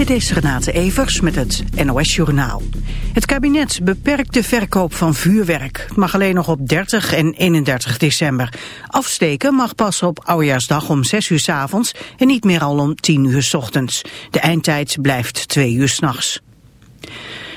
Dit is Renate Evers met het NOS Journaal. Het kabinet beperkt de verkoop van vuurwerk. Het mag alleen nog op 30 en 31 december. Afsteken mag pas op Oudejaarsdag om 6 uur s avonds en niet meer al om 10 uur s ochtends. De eindtijd blijft 2 uur s'nachts.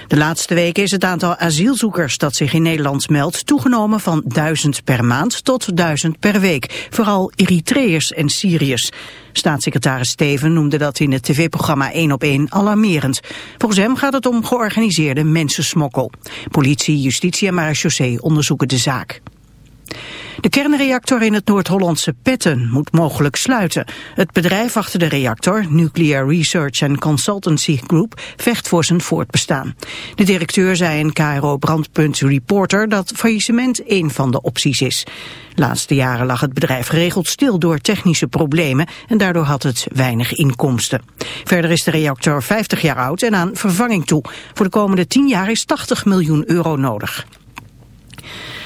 De laatste weken is het aantal asielzoekers dat zich in Nederland meldt toegenomen van 1000 per maand tot 1000 per week. Vooral Eritreërs en Syriërs. Staatssecretaris Steven noemde dat in het tv-programma 1 op 1 alarmerend. Volgens hem gaat het om georganiseerde mensensmokkel. Politie, justitie en marechaussee onderzoeken de zaak. De kernreactor in het Noord-Hollandse Petten moet mogelijk sluiten. Het bedrijf achter de reactor, Nuclear Research and Consultancy Group, vecht voor zijn voortbestaan. De directeur zei in KRO Brandpunt Reporter dat faillissement een van de opties is. Laatste jaren lag het bedrijf geregeld stil door technische problemen en daardoor had het weinig inkomsten. Verder is de reactor 50 jaar oud en aan vervanging toe. Voor de komende 10 jaar is 80 miljoen euro nodig.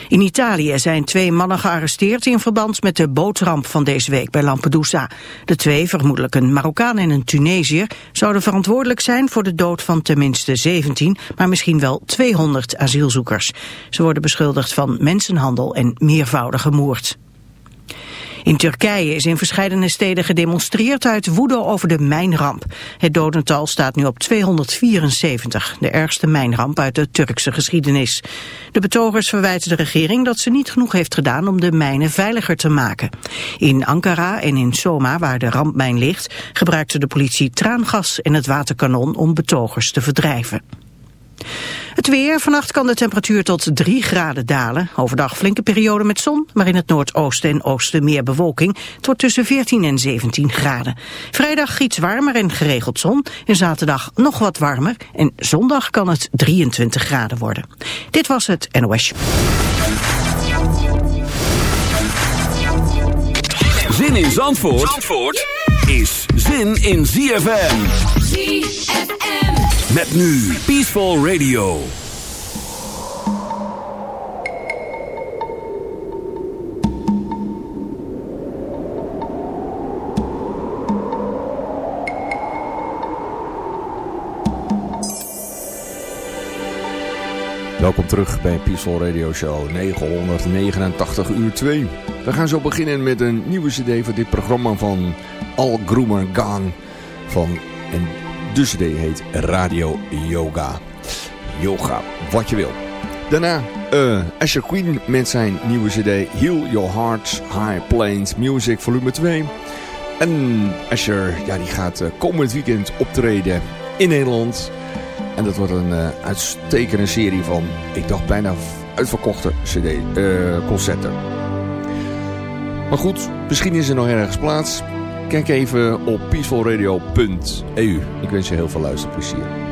In Italië zijn twee mannen gearresteerd in verband met de bootramp van deze week bij Lampedusa. De twee, vermoedelijk een Marokkaan en een Tunesiër, zouden verantwoordelijk zijn voor de dood van tenminste 17, maar misschien wel 200 asielzoekers. Ze worden beschuldigd van mensenhandel en meervoudige moord. In Turkije is in verschillende steden gedemonstreerd uit woede over de mijnramp. Het dodental staat nu op 274, de ergste mijnramp uit de Turkse geschiedenis. De betogers verwijten de regering dat ze niet genoeg heeft gedaan om de mijnen veiliger te maken. In Ankara en in Soma, waar de rampmijn ligt, gebruikte de politie traangas en het waterkanon om betogers te verdrijven. Het weer. Vannacht kan de temperatuur tot 3 graden dalen. Overdag flinke periode met zon, maar in het noordoosten en oosten meer bewolking. Het wordt tussen 14 en 17 graden. Vrijdag iets warmer en geregeld zon. En zaterdag nog wat warmer. En zondag kan het 23 graden worden. Dit was het NOS. Zin in Zandvoort, Zandvoort is zin in ZFM. ZFM. Met nu Peaceful Radio. Welkom terug bij Peaceful Radio Show 989 uur 2. We gaan zo beginnen met een nieuwe cd voor dit programma van Al Groomer Gaan van... En de cd heet Radio Yoga. Yoga, wat je wil. Daarna uh, Asher Queen met zijn nieuwe cd Heal Your Hearts High Plains Music volume 2. En Asher ja, die gaat uh, komend weekend optreden in Nederland. En dat wordt een uh, uitstekende serie van, ik dacht bijna uitverkochte cd, concerten. Maar goed, misschien is er nog ergens plaats. Kijk even op peacefulradio.eu. Ik wens je heel veel luisterplezier.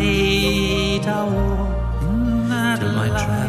Light walk till my traveling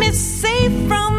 keep me safe from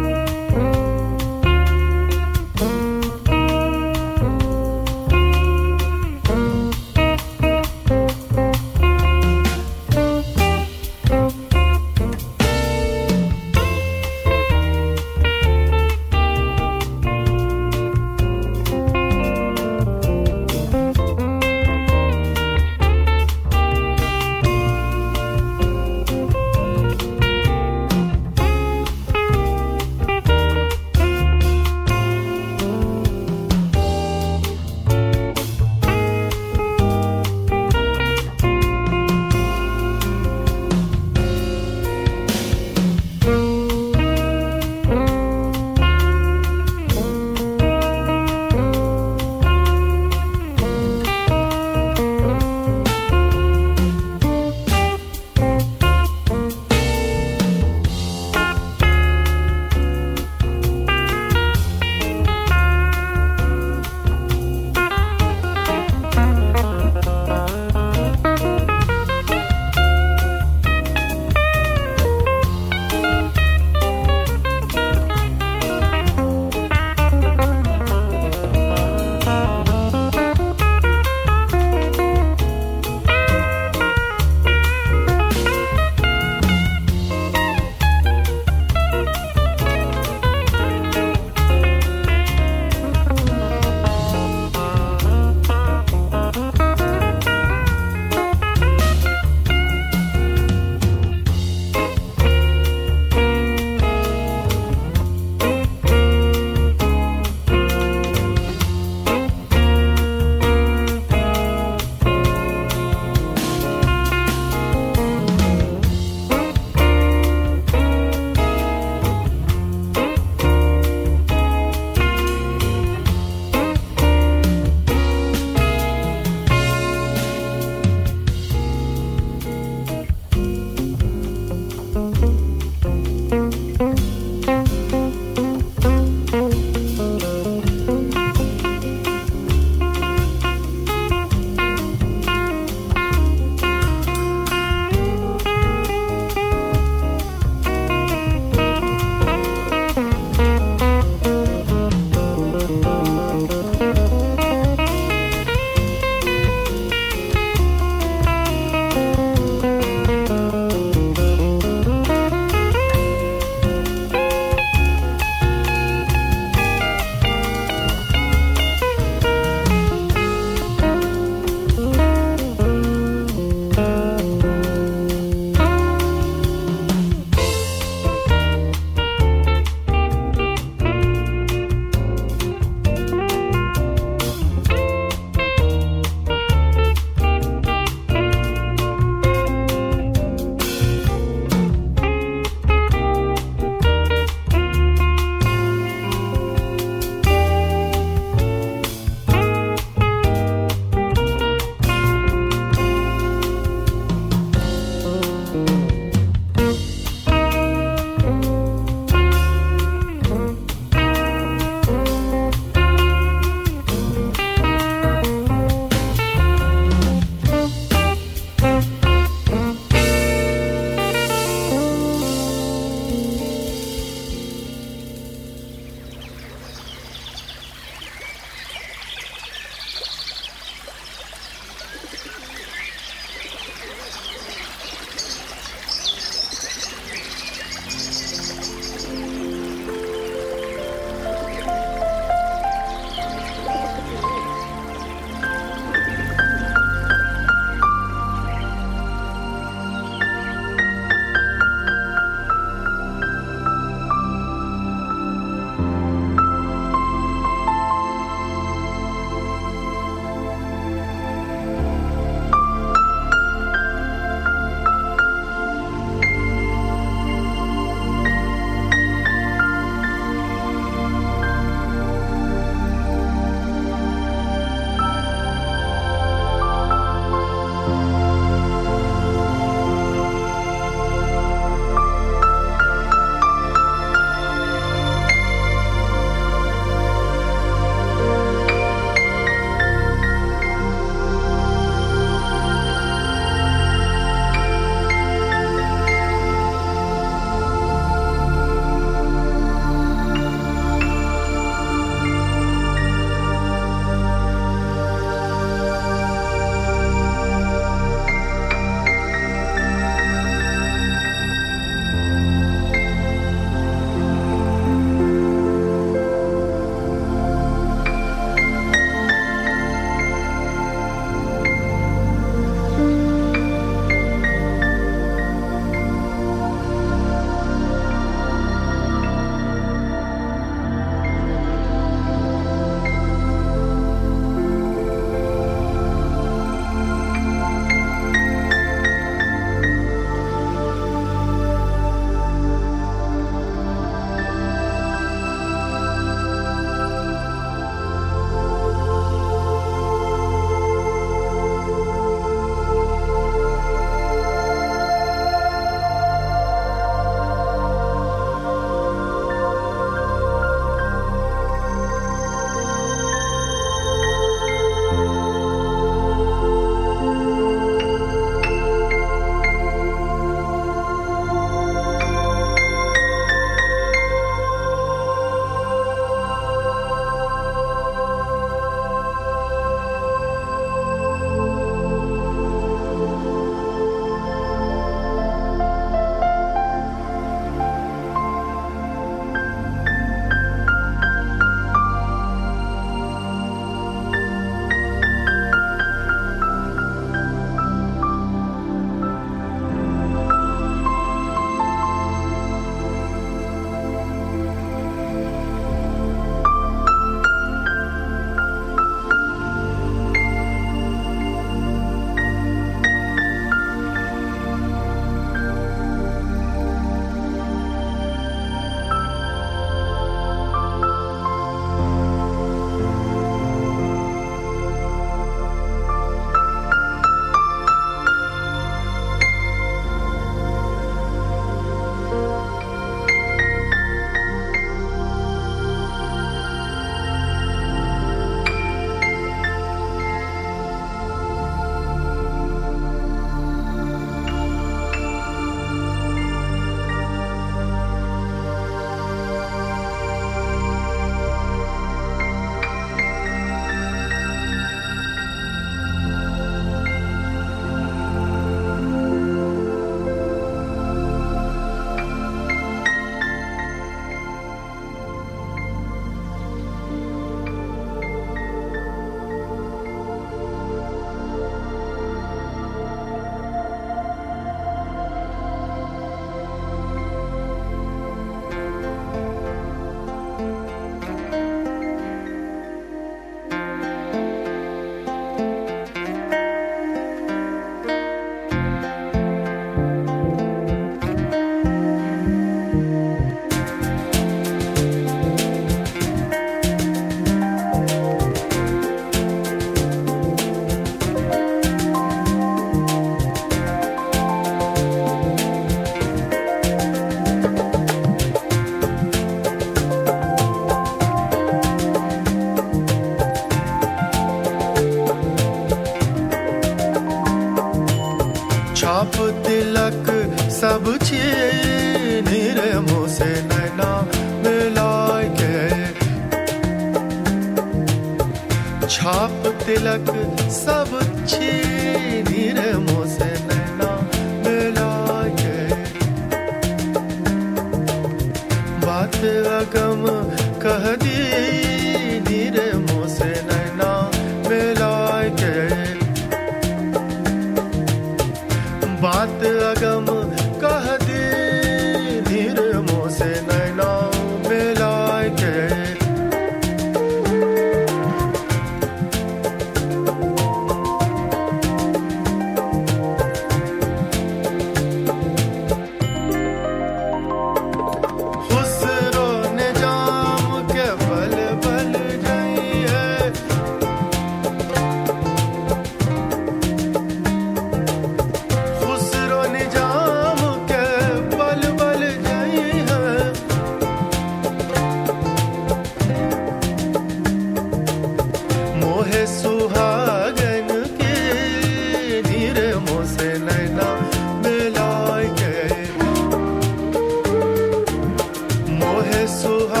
Resulha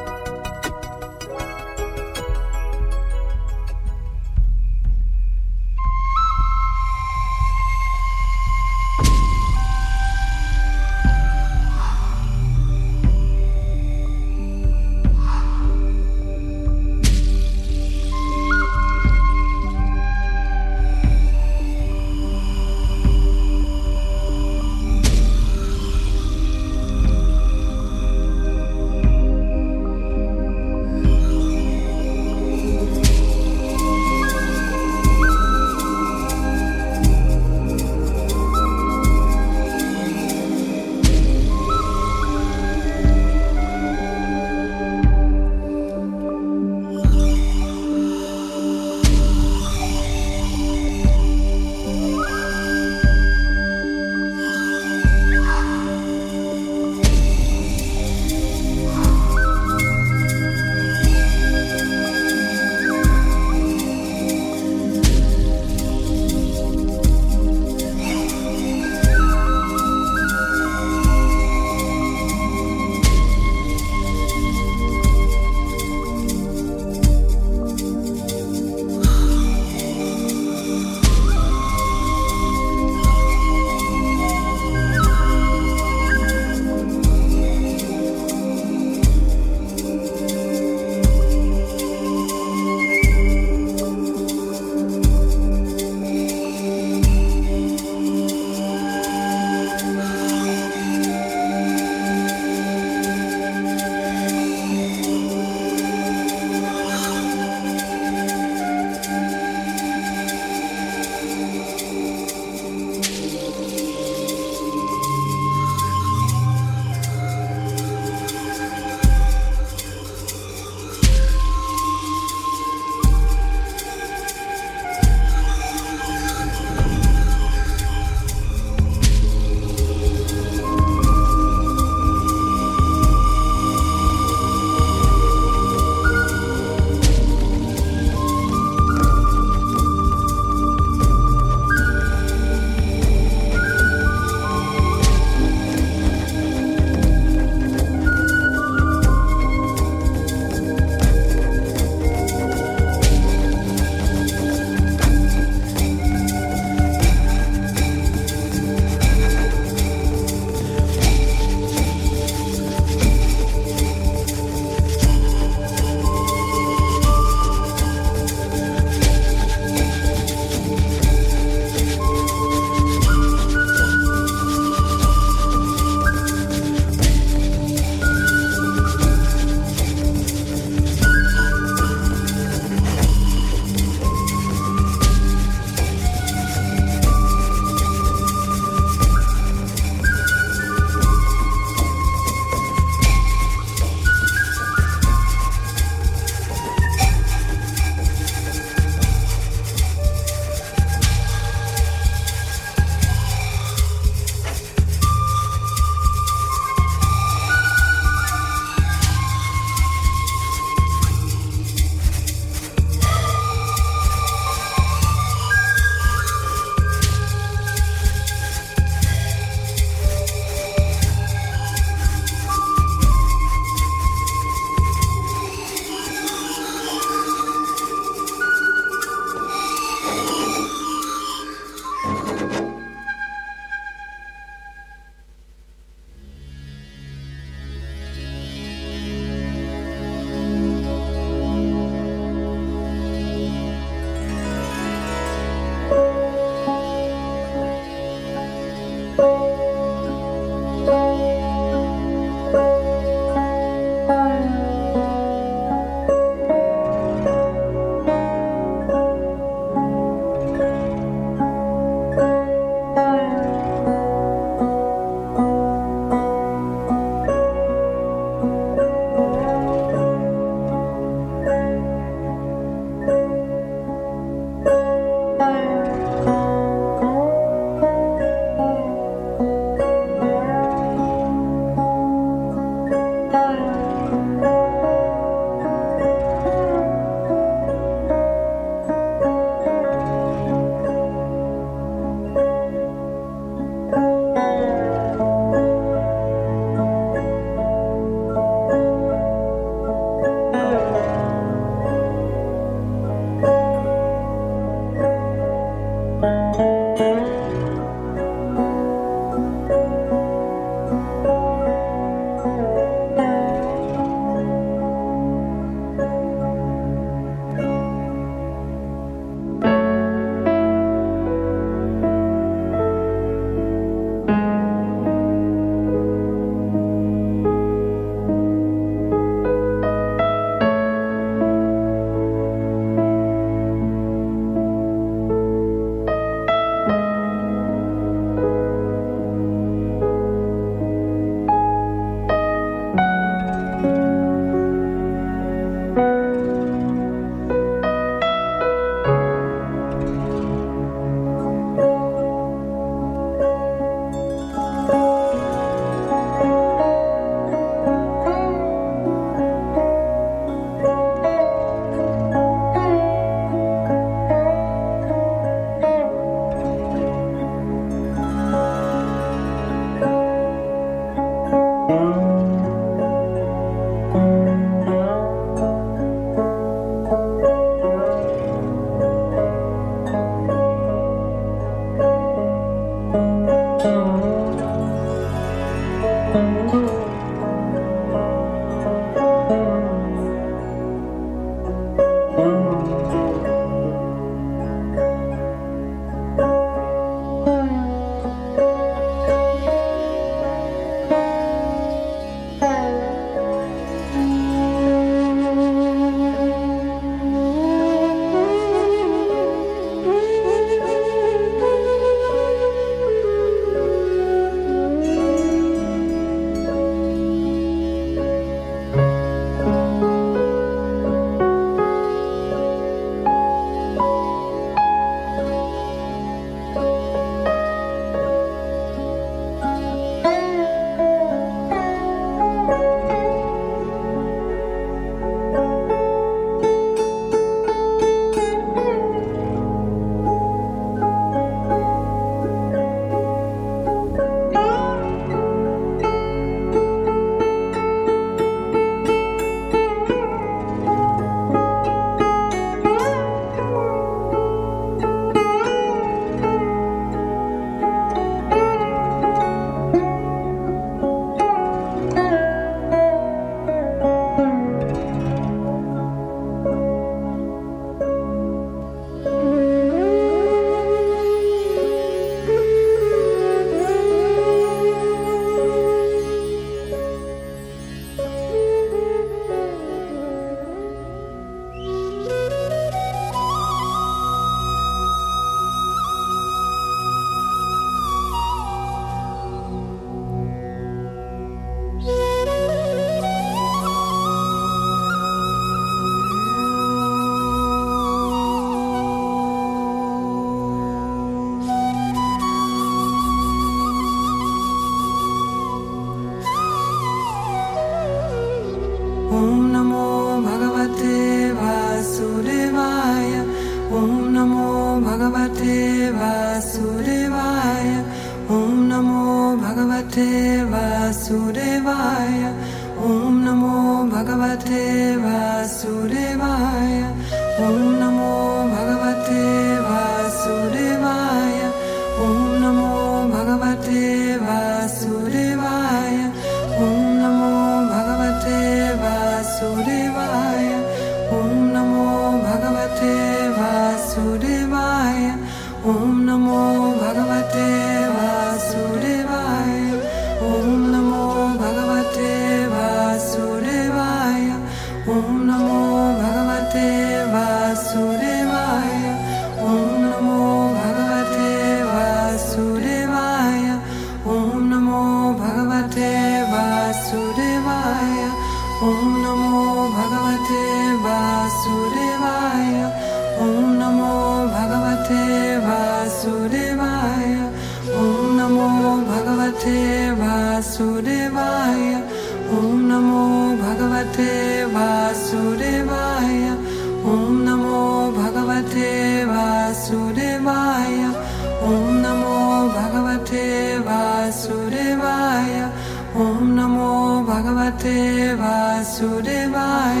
भगवते वासुदेवाय।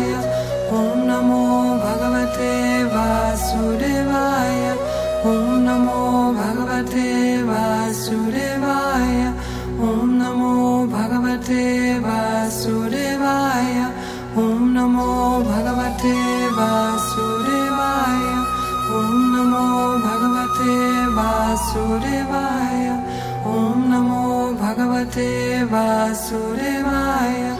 ॐ नमो भगवते वासुदेवाय। ॐ नमो भगवते वासुदेवाय। ॐ नमो भगवते वासुदेवाय। ॐ नमो भगवते वासुदेवाय। ॐ नमो भगवते वासुदेवाय। ॐ नमो भगवते वासुदेवाय।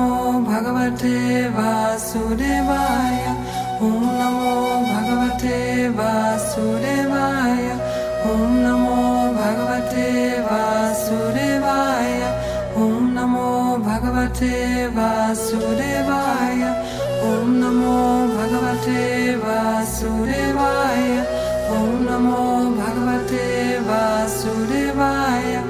नमो भगवते वासुदेवाय। ॐ नमो भगवते वासुदेवाय। ॐ नमो भगवते वासुदेवाय। ॐ नमो भगवते वासुदेवाय। ॐ नमो भगवते वासुदेवाय। ॐ नमो भगवते वासुदेवाय।